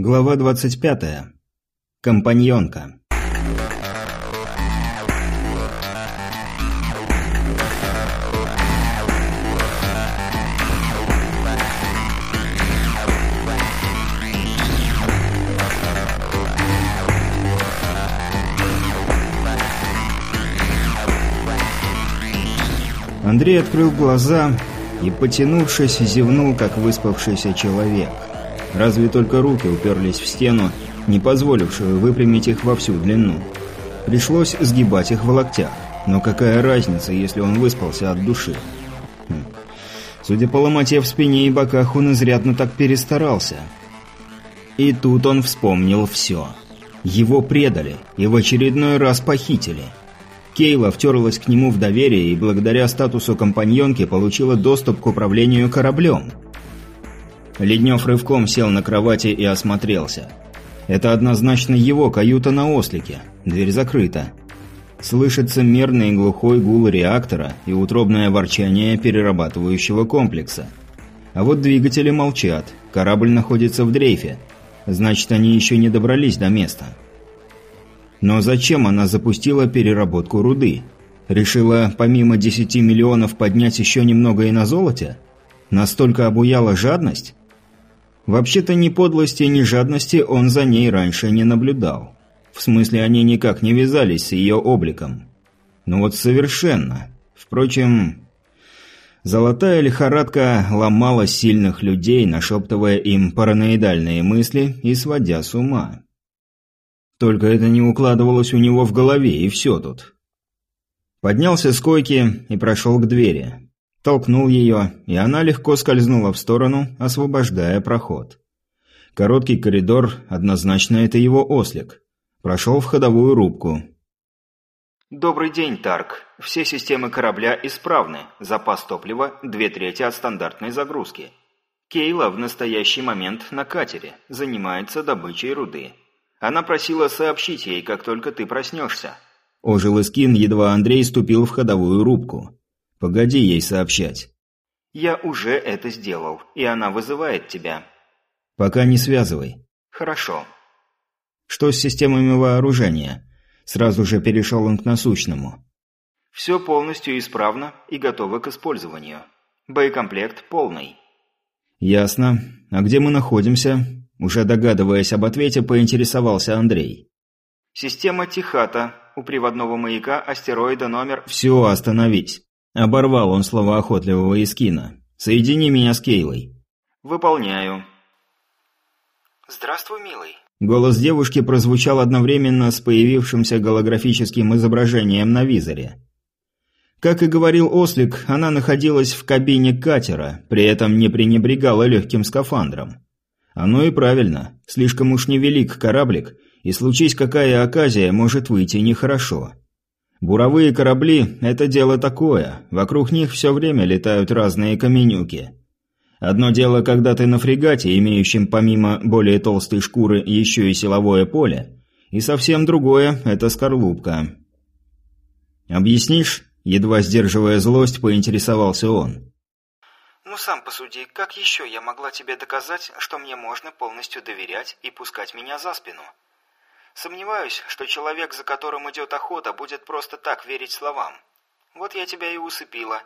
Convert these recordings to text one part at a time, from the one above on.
Глава 25. Компаньонка. Андрей открыл глаза и, потянувшись, зевнул, как выспавшийся человек. Разве только руки уперлись в стену, не позволившую выпрямить их во всю длину. Пришлось сгибать их в локтях. Но какая разница, если он выспался от души? Хм. Судя по ломоте в спине и боках, он изрядно так перестарался. И тут он вспомнил все. Его предали и в очередной раз похитили. Кейла втерлась к нему в доверие и благодаря статусу компаньонки получила доступ к управлению кораблем. Леднев рывком сел на кровати и осмотрелся. Это однозначно его каюта на ослике. Дверь закрыта. Слышится мерный глухой гул реактора и утробное ворчание перерабатывающего комплекса. А вот двигатели молчат. Корабль находится в дрейфе. Значит, они еще не добрались до места. Но зачем она запустила переработку руды? Решила помимо 10 миллионов поднять еще немного и на золоте? Настолько обуяла жадность? Вообще-то ни подлости, ни жадности он за ней раньше не наблюдал. В смысле, они никак не вязались с ее обликом. Ну вот совершенно. Впрочем, золотая лихорадка ломала сильных людей, нашептывая им параноидальные мысли и сводя с ума. Только это не укладывалось у него в голове, и все тут. Поднялся с койки и прошел к двери. Толкнул ее, и она легко скользнула в сторону, освобождая проход. Короткий коридор, однозначно это его ослик. Прошел в ходовую рубку. «Добрый день, Тарк. Все системы корабля исправны. Запас топлива – две трети от стандартной загрузки. Кейла в настоящий момент на катере, занимается добычей руды. Она просила сообщить ей, как только ты проснешься». Ожил Искин, едва Андрей ступил в ходовую рубку. «Погоди ей сообщать». «Я уже это сделал, и она вызывает тебя». «Пока не связывай». «Хорошо». «Что с системами вооружения?» Сразу же перешел он к насущному. «Все полностью исправно и готово к использованию. Боекомплект полный». «Ясно. А где мы находимся?» Уже догадываясь об ответе, поинтересовался Андрей. «Система Тихата. У приводного маяка астероида номер...» «Все, остановить!» Оборвал он слова охотливого Искина. «Соедини меня с Кейлой». «Выполняю». «Здравствуй, милый». Голос девушки прозвучал одновременно с появившимся голографическим изображением на визоре. Как и говорил Ослик, она находилась в кабине катера, при этом не пренебрегала легким скафандром. Оно и правильно. Слишком уж невелик кораблик, и случись какая оказия, может выйти нехорошо. Буровые корабли – это дело такое, вокруг них все время летают разные каменюки. Одно дело, когда ты на фрегате, имеющем помимо более толстой шкуры еще и силовое поле, и совсем другое – это скорлупка. «Объяснишь?» – едва сдерживая злость, поинтересовался он. Ну сам посуди, как еще я могла тебе доказать, что мне можно полностью доверять и пускать меня за спину? Сомневаюсь, что человек, за которым идет охота, будет просто так верить словам. Вот я тебя и усыпила.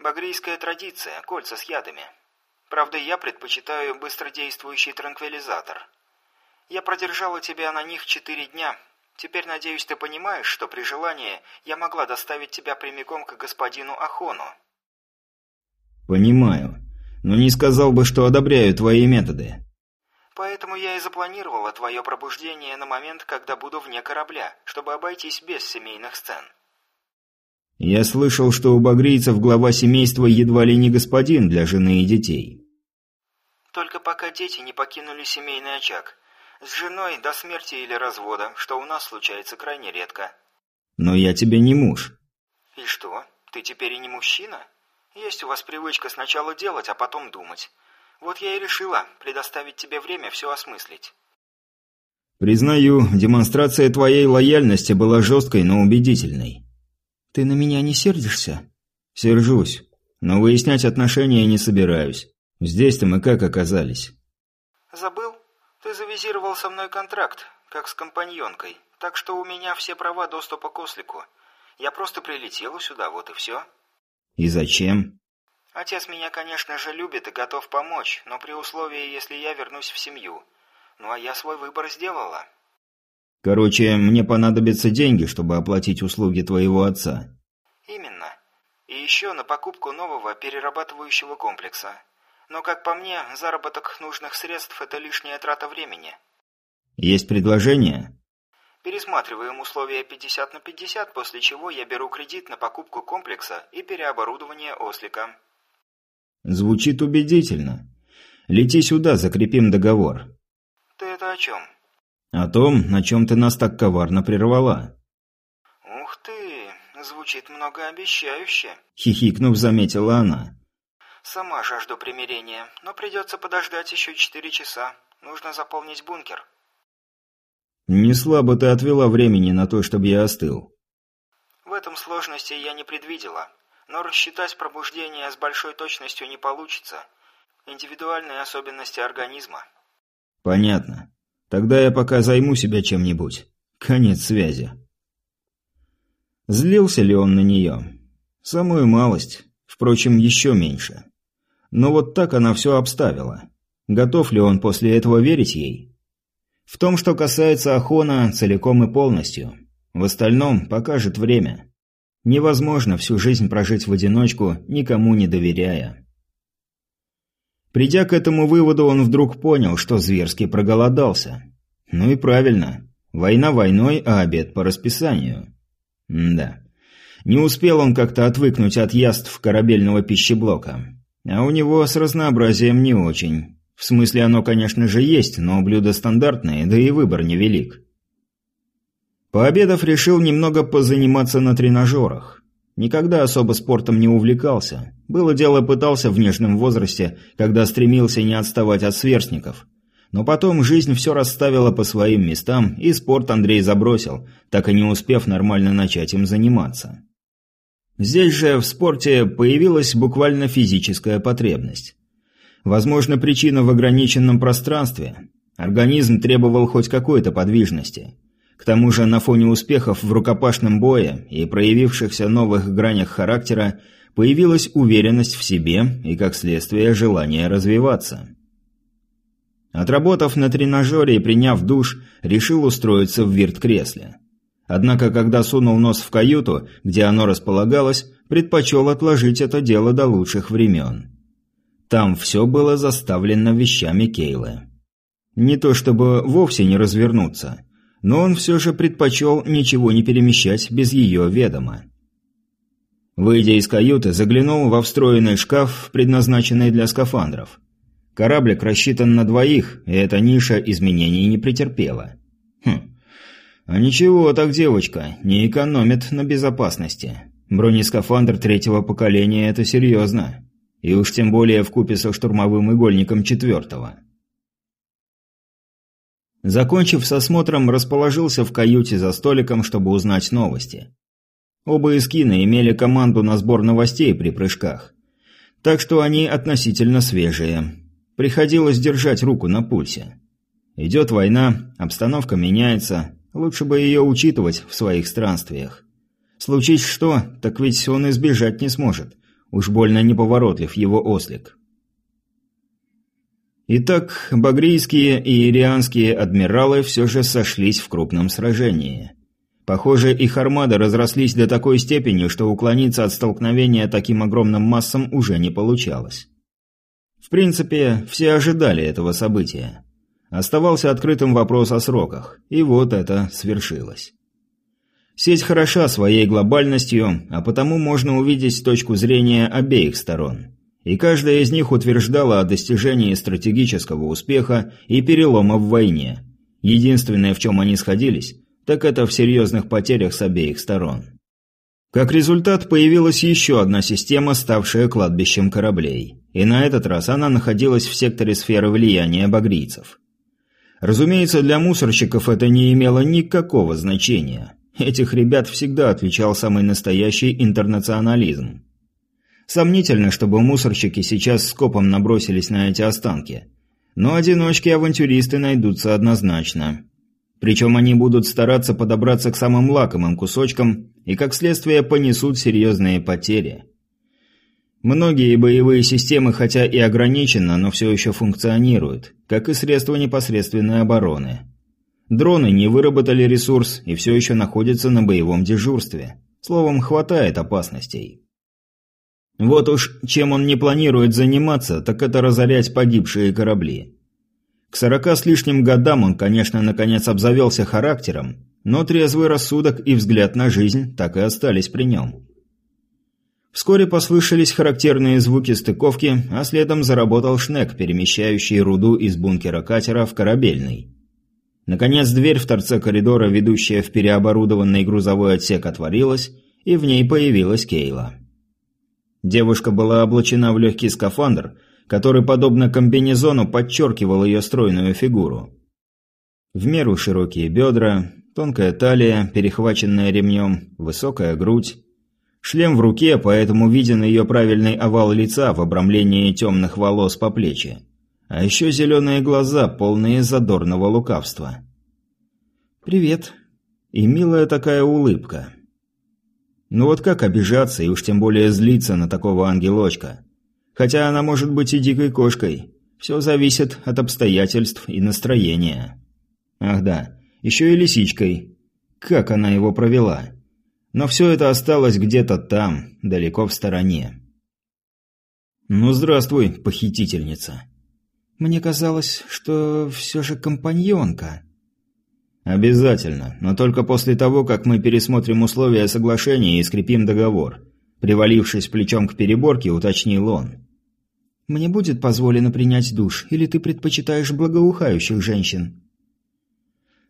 Багрийская традиция, кольца с ядами. Правда, я предпочитаю быстродействующий транквилизатор. Я продержала тебя на них четыре дня. Теперь, надеюсь, ты понимаешь, что при желании я могла доставить тебя прямиком к господину Ахону. «Понимаю. Но не сказал бы, что одобряю твои методы». «Поэтому я и запланировала твое пробуждение на момент, когда буду вне корабля, чтобы обойтись без семейных сцен». «Я слышал, что у багрийцев глава семейства едва ли не господин для жены и детей». «Только пока дети не покинули семейный очаг. С женой до смерти или развода, что у нас случается крайне редко». «Но я тебе не муж». «И что, ты теперь и не мужчина?» Есть у вас привычка сначала делать, а потом думать. Вот я и решила предоставить тебе время все осмыслить. Признаю, демонстрация твоей лояльности была жесткой, но убедительной. Ты на меня не сердишься? Сержусь, но выяснять отношения не собираюсь. Здесь-то мы как оказались? Забыл? Ты завизировал со мной контракт, как с компаньонкой, так что у меня все права доступа к ослику. Я просто прилетела сюда, вот и все. И зачем? Отец меня, конечно же, любит и готов помочь, но при условии, если я вернусь в семью. Ну а я свой выбор сделала. Короче, мне понадобятся деньги, чтобы оплатить услуги твоего отца. Именно. И еще на покупку нового перерабатывающего комплекса. Но, как по мне, заработок нужных средств – это лишняя трата времени. Есть предложение? Пересматриваем условия 50 на 50, после чего я беру кредит на покупку комплекса и переоборудование ослика. Звучит убедительно. Лети сюда, закрепим договор. Ты это о чем? О том, на чем ты нас так коварно прервала. Ух ты, звучит многообещающе. Хихикнув, заметила она. Сама жажду примирения, но придется подождать еще четыре часа. Нужно заполнить бункер. Не слабо ты отвела времени на то, чтобы я остыл. В этом сложности я не предвидела. Но рассчитать пробуждение с большой точностью не получится. Индивидуальные особенности организма. Понятно. Тогда я пока займу себя чем-нибудь. Конец связи. Злился ли он на нее? Самую малость. Впрочем, еще меньше. Но вот так она все обставила. Готов ли он после этого верить ей? В том, что касается Ахона, целиком и полностью. В остальном покажет время. Невозможно всю жизнь прожить в одиночку, никому не доверяя. Придя к этому выводу, он вдруг понял, что зверски проголодался. Ну и правильно. Война войной, а обед по расписанию. М да. Не успел он как-то отвыкнуть от яств корабельного пищеблока. А у него с разнообразием не очень. В смысле, оно, конечно же, есть, но блюда стандартные, да и выбор невелик. Пообедав, решил немного позаниматься на тренажерах. Никогда особо спортом не увлекался. Было дело, пытался в нежном возрасте, когда стремился не отставать от сверстников. Но потом жизнь все расставила по своим местам, и спорт Андрей забросил, так и не успев нормально начать им заниматься. Здесь же в спорте появилась буквально физическая потребность. Возможно, причина в ограниченном пространстве. Организм требовал хоть какой-то подвижности. К тому же на фоне успехов в рукопашном бое и проявившихся новых гранях характера появилась уверенность в себе и, как следствие, желание развиваться. Отработав на тренажере и приняв душ, решил устроиться в вирт-кресле. Однако, когда сунул нос в каюту, где оно располагалось, предпочел отложить это дело до лучших времен. Там все было заставлено вещами Кейлы. Не то чтобы вовсе не развернуться – но он все же предпочел ничего не перемещать без ее ведома. Выйдя из каюты, заглянул во встроенный шкаф, предназначенный для скафандров. Кораблик рассчитан на двоих, и эта ниша изменений не претерпела. Хм. А ничего так девочка, не экономит на безопасности. Бронескафандр третьего поколения – это серьезно. И уж тем более в купе со штурмовым игольником четвертого. Закончив с осмотром, расположился в каюте за столиком, чтобы узнать новости. Оба эскина имели команду на сбор новостей при прыжках. Так что они относительно свежие. Приходилось держать руку на пульсе. Идет война, обстановка меняется, лучше бы ее учитывать в своих странствиях. Случись что, так ведь он избежать не сможет. Уж больно неповоротлив его ослик. Итак, багрийские и ирианские адмиралы все же сошлись в крупном сражении. Похоже, их армады разрослись до такой степени, что уклониться от столкновения таким огромным массам уже не получалось. В принципе, все ожидали этого события. Оставался открытым вопрос о сроках, и вот это свершилось. Сеть хороша своей глобальностью, а потому можно увидеть точку зрения обеих сторон – и каждая из них утверждала о достижении стратегического успеха и перелома в войне. Единственное, в чем они сходились, так это в серьезных потерях с обеих сторон. Как результат, появилась еще одна система, ставшая кладбищем кораблей. И на этот раз она находилась в секторе сферы влияния багрийцев. Разумеется, для мусорщиков это не имело никакого значения. Этих ребят всегда отличал самый настоящий интернационализм. Сомнительно, чтобы мусорщики сейчас скопом набросились на эти останки. Но одиночки-авантюристы найдутся однозначно. Причем они будут стараться подобраться к самым лакомым кусочкам и, как следствие, понесут серьезные потери. Многие боевые системы, хотя и ограниченно, но все еще функционируют, как и средства непосредственной обороны. Дроны не выработали ресурс и все еще находятся на боевом дежурстве. Словом, хватает опасностей. Вот уж чем он не планирует заниматься, так это разорять погибшие корабли. К сорока с лишним годам он, конечно, наконец обзавелся характером, но трезвый рассудок и взгляд на жизнь так и остались при нем. Вскоре послышались характерные звуки стыковки, а следом заработал шнек, перемещающий руду из бункера катера в корабельный. Наконец дверь в торце коридора, ведущая в переоборудованный грузовой отсек, отворилась, и в ней появилась Кейла. Девушка была облачена в легкий скафандр, который, подобно комбинезону, подчеркивал ее стройную фигуру. В меру широкие бедра, тонкая талия, перехваченная ремнем, высокая грудь, Шлем в руке, поэтому виден ее правильный овал лица в обрамлении темных волос по плечи. А еще зеленые глаза, полные задорного лукавства. «Привет». И милая такая улыбка. Ну вот как обижаться и уж тем более злиться на такого ангелочка? Хотя она может быть и дикой кошкой. Все зависит от обстоятельств и настроения. Ах да, еще и лисичкой. Как она его провела? Но все это осталось где-то там, далеко в стороне. «Ну, здравствуй, похитительница». «Мне казалось, что все же компаньонка». «Обязательно, но только после того, как мы пересмотрим условия соглашения и скрепим договор», привалившись плечом к переборке, уточнил он. «Мне будет позволено принять душ, или ты предпочитаешь благоухающих женщин?»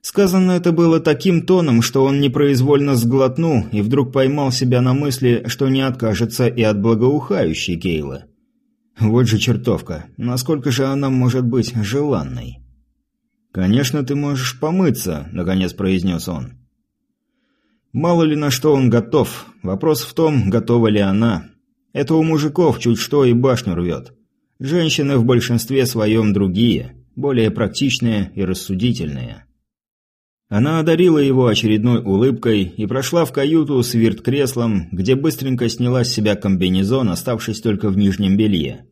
Сказано это было таким тоном, что он непроизвольно сглотнул и вдруг поймал себя на мысли, что не откажется и от благоухающей Кейлы. Вот же чертовка, насколько же она может быть желанной? «Конечно, ты можешь помыться», — наконец произнес он. Мало ли на что он готов. Вопрос в том, готова ли она. Это у мужиков чуть что и башню рвет. Женщины в большинстве своем другие, более практичные и рассудительные. Она одарила его очередной улыбкой и прошла в каюту с вирт-креслом, где быстренько сняла с себя комбинезон, оставшись только в нижнем белье.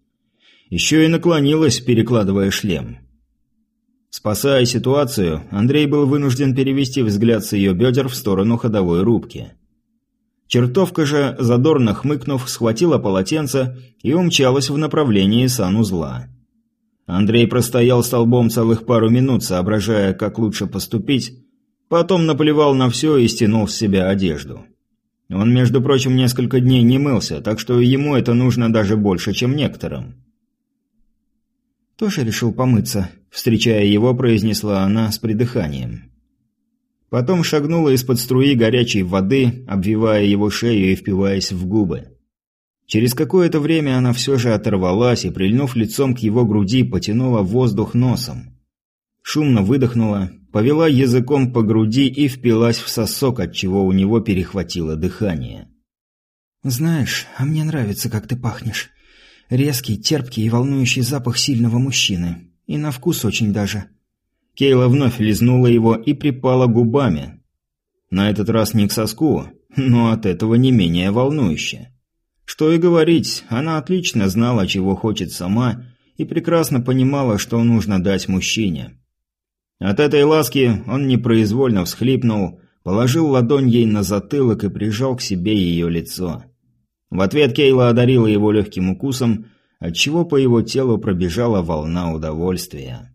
Еще и наклонилась, перекладывая шлем. Спасая ситуацию, Андрей был вынужден перевести взгляд с ее бедер в сторону ходовой рубки. Чертовка же, задорно хмыкнув, схватила полотенце и умчалась в направлении санузла. Андрей простоял столбом целых пару минут, соображая, как лучше поступить, потом наплевал на все и стянул с себя одежду. Он, между прочим, несколько дней не мылся, так что ему это нужно даже больше, чем некоторым. «Тоже решил помыться», – встречая его, произнесла она с придыханием. Потом шагнула из-под струи горячей воды, обвивая его шею и впиваясь в губы. Через какое-то время она все же оторвалась и, прильнув лицом к его груди, потянула воздух носом. Шумно выдохнула, повела языком по груди и впилась в сосок, от чего у него перехватило дыхание. «Знаешь, а мне нравится, как ты пахнешь. Резкий, терпкий и волнующий запах сильного мужчины. И на вкус очень даже». Кейла вновь лизнула его и припала губами. На этот раз не к соску, но от этого не менее волнующе. Что и говорить, она отлично знала, чего хочет сама, и прекрасно понимала, что нужно дать мужчине. От этой ласки он непроизвольно всхлипнул, положил ладонь ей на затылок и прижал к себе ее лицо. В ответ Кейла одарила его легким укусом, отчего по его телу пробежала волна удовольствия.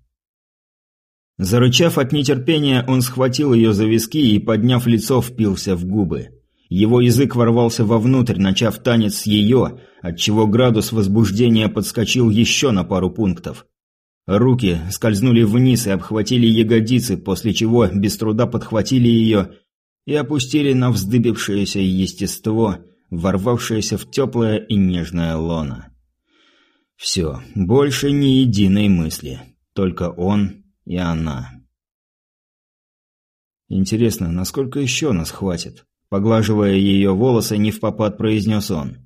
Зарычав от нетерпения, он схватил ее за виски и, подняв лицо, впился в губы. Его язык ворвался вовнутрь, начав танец с ее, отчего градус возбуждения подскочил еще на пару пунктов. Руки скользнули вниз и обхватили ягодицы, после чего без труда подхватили ее и опустили на вздыбившееся естество, ворвавшееся в теплое и нежное лоно. Все, больше ни единой мысли, только он и она. Интересно, насколько еще нас хватит? Поглаживая ее волосы, не в попад произнес он.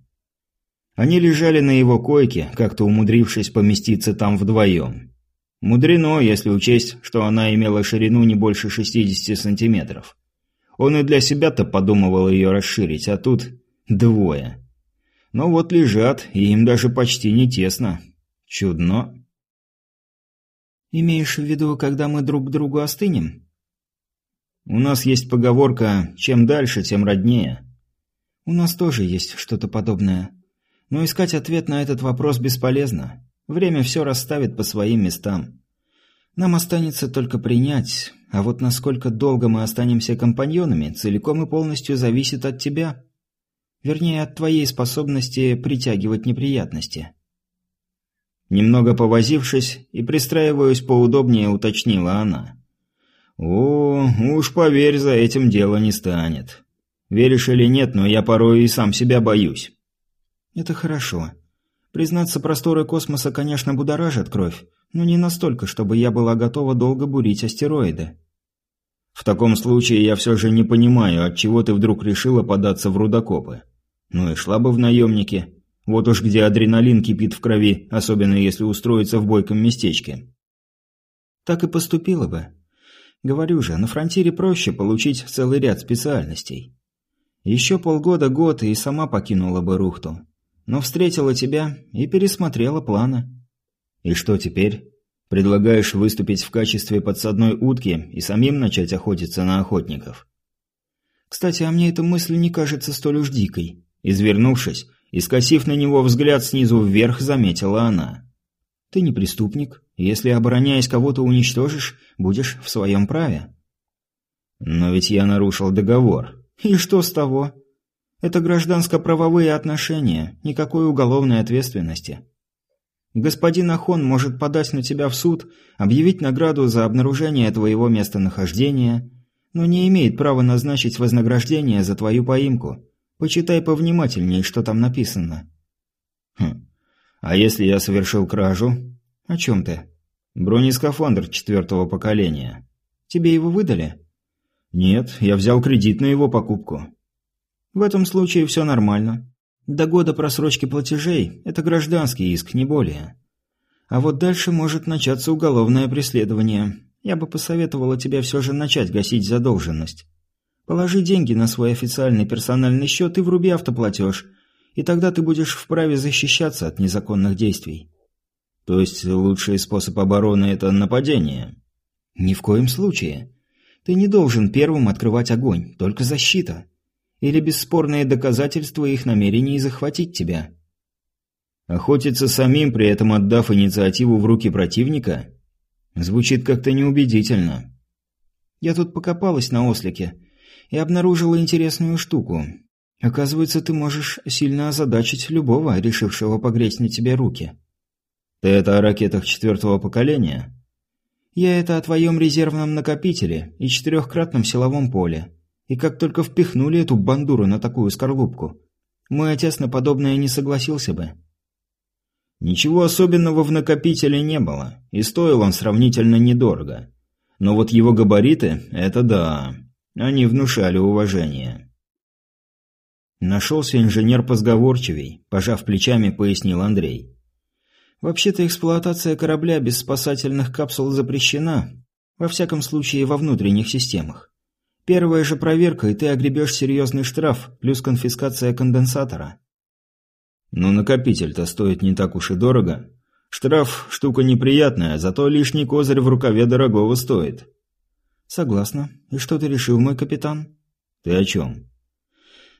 Они лежали на его койке, как-то умудрившись поместиться там вдвоем. Мудрено, если учесть, что она имела ширину не больше 60 сантиметров. Он и для себя-то подумывал ее расширить, а тут двое. Но вот лежат, и им даже почти не тесно. Чудно. «Имеешь в виду, когда мы друг к другу остынем?» «У нас есть поговорка «чем дальше, тем роднее». «У нас тоже есть что-то подобное. Но искать ответ на этот вопрос бесполезно. Время все расставит по своим местам. Нам останется только принять, а вот насколько долго мы останемся компаньонами, целиком и полностью зависит от тебя. Вернее, от твоей способности притягивать неприятности. Немного повозившись и пристраиваясь поудобнее, уточнила она. «О, уж поверь, за этим дело не станет. Веришь или нет, но я порой и сам себя боюсь». «Это хорошо. Признаться, просторы космоса, конечно, будоражат кровь, но не настолько, чтобы я была готова долго бурить астероиды. В таком случае я все же не понимаю, от чего ты вдруг решила податься в рудокопы. Ну и шла бы в наемники. Вот уж где адреналин кипит в крови, особенно если устроиться в бойком местечке. Так и поступила бы. Говорю же, на фронтире проще получить целый ряд специальностей. Еще полгода-год и сама покинула бы Рухту но встретила тебя и пересмотрела планы. И что теперь? Предлагаешь выступить в качестве подсадной утки и самим начать охотиться на охотников? Кстати, а мне эта мысль не кажется столь уж дикой. Извернувшись и скосив на него взгляд снизу вверх, заметила она. Ты не преступник. Если, обороняясь, кого-то уничтожишь, будешь в своем праве. Но ведь я нарушил договор. И что с того? Это гражданско-правовые отношения, никакой уголовной ответственности. Господин Ахон может подать на тебя в суд, объявить награду за обнаружение твоего местонахождения, но не имеет права назначить вознаграждение за твою поимку. Почитай повнимательнее, что там написано. Хм. А если я совершил кражу? О чем ты? Бронескафандр четвертого поколения. Тебе его выдали? Нет, я взял кредит на его покупку. В этом случае все нормально. До года просрочки платежей – это гражданский иск, не более. А вот дальше может начаться уголовное преследование. Я бы посоветовала тебе все же начать гасить задолженность. Положи деньги на свой официальный персональный счет и вруби автоплатеж, и тогда ты будешь вправе защищаться от незаконных действий. То есть лучший способ обороны – это нападение? Ни в коем случае. Ты не должен первым открывать огонь, только защита или бесспорные доказательства их намерений захватить тебя. Охотиться самим, при этом отдав инициативу в руки противника? Звучит как-то неубедительно. Я тут покопалась на ослике и обнаружила интересную штуку. Оказывается, ты можешь сильно озадачить любого, решившего погреть на тебе руки. Ты это о ракетах четвертого поколения? Я это о твоем резервном накопителе и четырехкратном силовом поле. И как только впихнули эту бандуру на такую скорлупку, мой отец на подобное не согласился бы. Ничего особенного в накопителе не было, и стоил он сравнительно недорого. Но вот его габариты – это да, они внушали уважение. Нашелся инженер позговорчивей, пожав плечами, пояснил Андрей. Вообще-то эксплуатация корабля без спасательных капсул запрещена, во всяком случае во внутренних системах. Первая же проверка, и ты огребешь серьезный штраф, плюс конфискация конденсатора. Но накопитель-то стоит не так уж и дорого. Штраф – штука неприятная, зато лишний козырь в рукаве дорогого стоит. Согласна. И что ты решил, мой капитан? Ты о чем?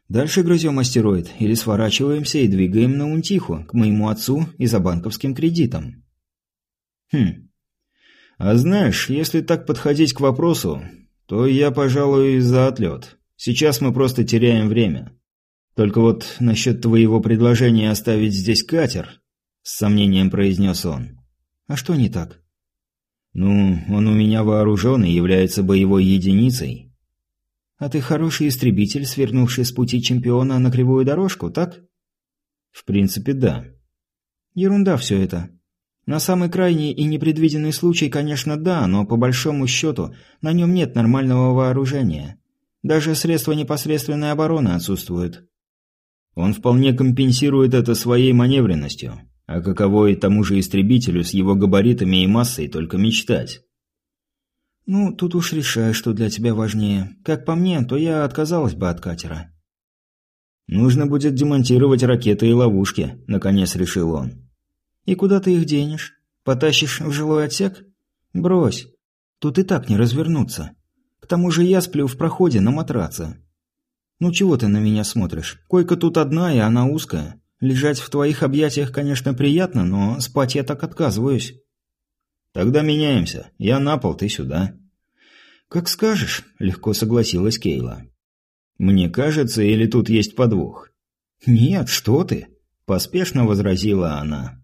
Дальше грызем астероид, или сворачиваемся и двигаем на Унтиху, к моему отцу и за банковским кредитом. Хм. А знаешь, если так подходить к вопросу, то я, пожалуй, за отлет. Сейчас мы просто теряем время. Только вот насчет твоего предложения оставить здесь катер, с сомнением произнес он. А что не так? Ну, он у меня вооружен и является боевой единицей. А ты хороший истребитель, свернувший с пути чемпиона на кривую дорожку, так? В принципе, да. Ерунда все это. На самый крайний и непредвиденный случай, конечно, да, но по большому счету на нем нет нормального вооружения. Даже средства непосредственной обороны отсутствуют. Он вполне компенсирует это своей маневренностью. А каково и тому же истребителю с его габаритами и массой только мечтать. «Ну, тут уж решай, что для тебя важнее. Как по мне, то я отказалась бы от катера». «Нужно будет демонтировать ракеты и ловушки», — наконец решил он. «И куда ты их денешь? Потащишь в жилой отсек? Брось. Тут и так не развернуться. К тому же я сплю в проходе на матраце. Ну чего ты на меня смотришь? Койка тут одна, и она узкая. Лежать в твоих объятиях, конечно, приятно, но спать я так отказываюсь». «Тогда меняемся. Я на пол, ты сюда». «Как скажешь», — легко согласилась Кейла. «Мне кажется, или тут есть подвох?» «Нет, что ты», — поспешно возразила она.